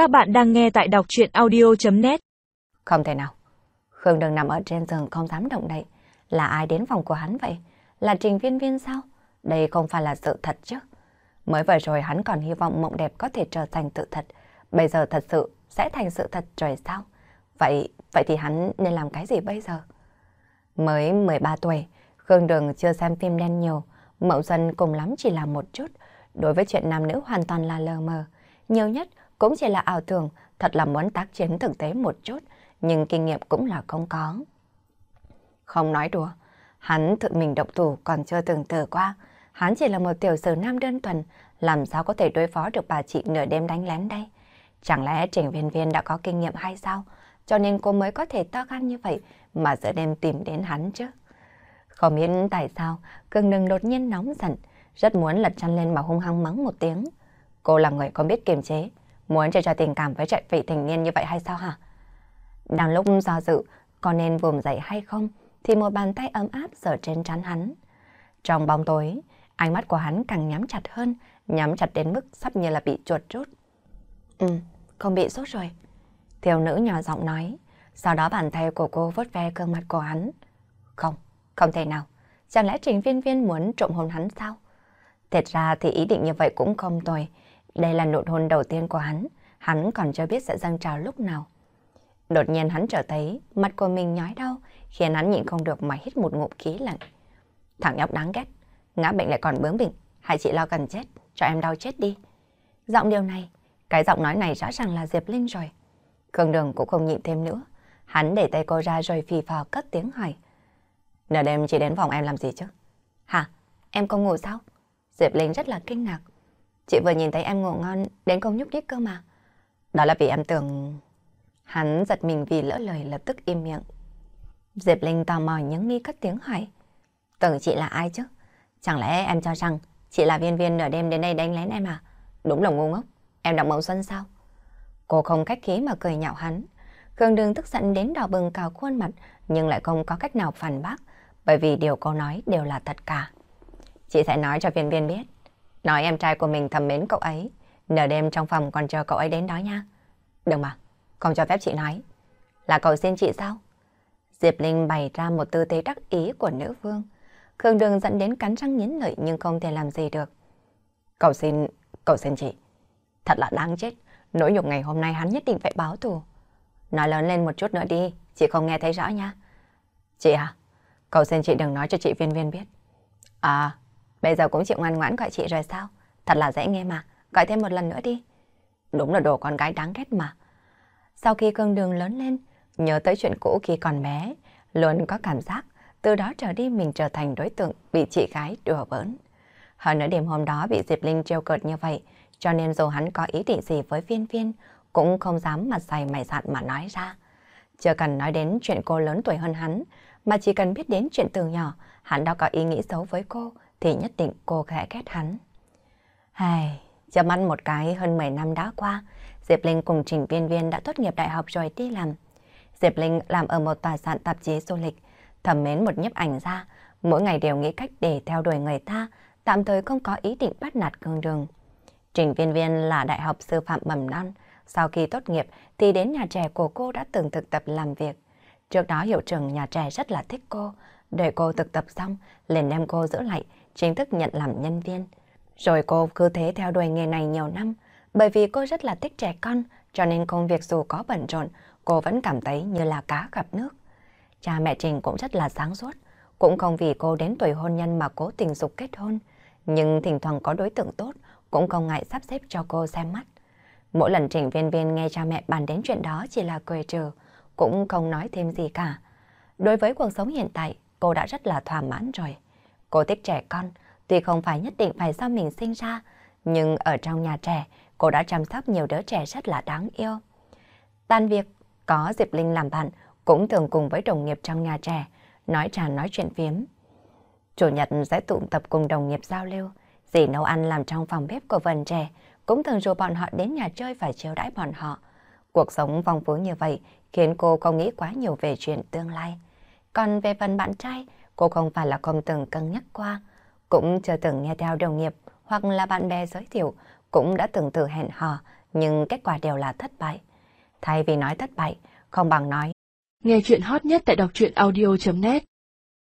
Các bạn đang nghe tại đọc chuyện audio.net Không thể nào. Khương đừng nằm ở trên giường không dám động đậy. Là ai đến phòng của hắn vậy? Là trình viên viên sao? Đây không phải là sự thật chứ. Mới vừa rồi hắn còn hy vọng mộng đẹp có thể trở thành sự thật. Bây giờ thật sự sẽ thành sự thật rồi sao? Vậy, vậy thì hắn nên làm cái gì bây giờ? Mới 13 tuổi, Khương Đường chưa xem phim đen nhiều. Mậu Dân cùng lắm chỉ là một chút. Đối với chuyện nam nữ hoàn toàn là lờ mờ. Nhiều nhất cũng chỉ là ảo tưởng, thật là muốn tác chiến thực tế một chút, nhưng kinh nghiệm cũng là không có. Không nói đùa, hắn tự mình độc thủ còn chưa từng thử qua. Hắn chỉ là một tiểu sử nam đơn thuần, làm sao có thể đối phó được bà chị nửa đêm đánh lén đây? Chẳng lẽ trình viên viên đã có kinh nghiệm hay sao? Cho nên cô mới có thể to gan như vậy mà giữa đêm tìm đến hắn chứ. Không biết tại sao, cưng nừng đột nhiên nóng giận, rất muốn lật chăn lên mà hung hăng mắng một tiếng. Cô là người có biết kiềm chế, muốn chơi trò tình cảm với trại vị thành niên như vậy hay sao hả? Đang lúc do dự, có nên vùng dậy hay không, thì một bàn tay ấm áp sờ trên trán hắn. Trong bóng tối, ánh mắt của hắn càng nhắm chặt hơn, nhắm chặt đến mức sắp như là bị chuột rút. Ừ, không bị sốt rồi. Thiếu nữ nhỏ giọng nói, sau đó bàn tay của cô vớt ve gương mặt của hắn. Không, không thể nào. Chẳng lẽ trình viên viên muốn trộm hôn hắn sao? Thật ra thì ý định như vậy cũng không tồi. Đây là nụ hôn đầu tiên của hắn, hắn còn chưa biết sẽ dâng trào lúc nào. Đột nhiên hắn trở thấy mặt của mình nhói đau, khiến hắn nhịn không được mà hít một ngụm khí lạnh. Thằng nhóc đáng ghét, ngã bệnh lại còn bướng bỉnh, hại chị lo cần chết, cho em đau chết đi. Giọng điều này, cái giọng nói này rõ ràng là Diệp Linh rồi. Khương Đường cũng không nhịn thêm nữa, hắn để tay cô ra rồi phì phò cất tiếng hỏi. Nửa đêm chị đến phòng em làm gì chứ? Hả? Em không ngủ sao? Diệp Linh rất là kinh ngạc. Chị vừa nhìn thấy em ngủ ngon, đến không nhúc nhích cơ mà. Đó là vì em tưởng... Hắn giật mình vì lỡ lời lập tức im miệng. Diệp Linh tò mò nhấn mi cất tiếng hỏi. Tưởng chị là ai chứ? Chẳng lẽ em cho rằng chị là viên viên nửa đêm đến đây đánh lén em à? Đúng là ngu ngốc. Em đọc mẫu xuân sao? Cô không khách khí mà cười nhạo hắn. Khương Đường tức giận đến đỏ bừng cào khuôn mặt, nhưng lại không có cách nào phản bác, bởi vì điều cô nói đều là thật cả. Chị sẽ nói cho viên viên biết. Nói em trai của mình thầm mến cậu ấy. Nửa đêm trong phòng còn chờ cậu ấy đến đó nha. Đừng mà, không cho phép chị nói. Là cậu xin chị sao? Diệp Linh bày ra một tư thế đắc ý của nữ vương. Khương Đường dẫn đến cắn răng nghiến lợi nhưng không thể làm gì được. Cậu xin, cậu xin chị. Thật là đáng chết. Nỗi nhục ngày hôm nay hắn nhất định phải báo thù. Nói lớn lên một chút nữa đi, chị không nghe thấy rõ nha. Chị à, cậu xin chị đừng nói cho chị viên viên biết. À, Bây giờ cũng chịu ngoan ngoãn gọi chị rồi sao? Thật là dễ nghe mà, gọi thêm một lần nữa đi. Đúng là đồ con gái đáng ghét mà. Sau khi cương đường lớn lên, nhớ tới chuyện cũ khi còn bé, luôn có cảm giác từ đó trở đi mình trở thành đối tượng bị chị gái đùa bỡn. Hơn nữa đêm hôm đó bị Diệp Linh trêu cợt như vậy, cho nên dù hắn có ý định gì với viên viên, cũng không dám mặt dày mày dạn mà nói ra. Chưa cần nói đến chuyện cô lớn tuổi hơn hắn, mà chỉ cần biết đến chuyện từ nhỏ, hắn đã có ý nghĩ xấu với cô, thì nhất định cô sẽ ghét hắn. Hài, chấm ăn một cái hơn 10 năm đã qua, Diệp Linh cùng Trình Viên Viên đã tốt nghiệp đại học rồi đi làm. Diệp Linh làm ở một tòa sản tạp chí du lịch, thầm mến một nhiếp ảnh ra, mỗi ngày đều nghĩ cách để theo đuổi người ta, tạm thời không có ý định bắt nạt cương đường. Trình Viên Viên là đại học sư phạm mầm non, sau khi tốt nghiệp thì đến nhà trẻ của cô đã từng thực tập làm việc. Trước đó hiệu trưởng nhà trẻ rất là thích cô, đợi cô thực tập xong, liền đem cô giữ lại, chính thức nhận làm nhân viên. Rồi cô cứ thế theo đuổi nghề này nhiều năm, bởi vì cô rất là thích trẻ con, cho nên công việc dù có bận rộn, cô vẫn cảm thấy như là cá gặp nước. Cha mẹ Trình cũng rất là sáng suốt, cũng không vì cô đến tuổi hôn nhân mà cố tình dục kết hôn, nhưng thỉnh thoảng có đối tượng tốt, cũng không ngại sắp xếp cho cô xem mắt. Mỗi lần Trình Viên Viên nghe cha mẹ bàn đến chuyện đó chỉ là cười trừ, cũng không nói thêm gì cả. Đối với cuộc sống hiện tại, cô đã rất là thỏa mãn rồi. Cô thích trẻ con, tuy không phải nhất định phải do mình sinh ra, nhưng ở trong nhà trẻ, cô đã chăm sóc nhiều đứa trẻ rất là đáng yêu. Tan việc, có Diệp Linh làm bạn, cũng thường cùng với đồng nghiệp trong nhà trẻ, nói trà nói chuyện phiếm. Chủ nhật sẽ tụ tập cùng đồng nghiệp giao lưu, dì nấu ăn làm trong phòng bếp của vần trẻ, cũng thường rủ bọn họ đến nhà chơi và chiêu đãi bọn họ. Cuộc sống phong phú như vậy khiến cô không nghĩ quá nhiều về chuyện tương lai. Còn về phần bạn trai, Cô không phải là không từng cân nhắc qua, cũng chưa từng nghe theo đồng nghiệp hoặc là bạn bè giới thiệu, cũng đã từng thử hẹn hò, nhưng kết quả đều là thất bại. Thay vì nói thất bại, không bằng nói. Nghe chuyện hot nhất tại đọc truyện audio.net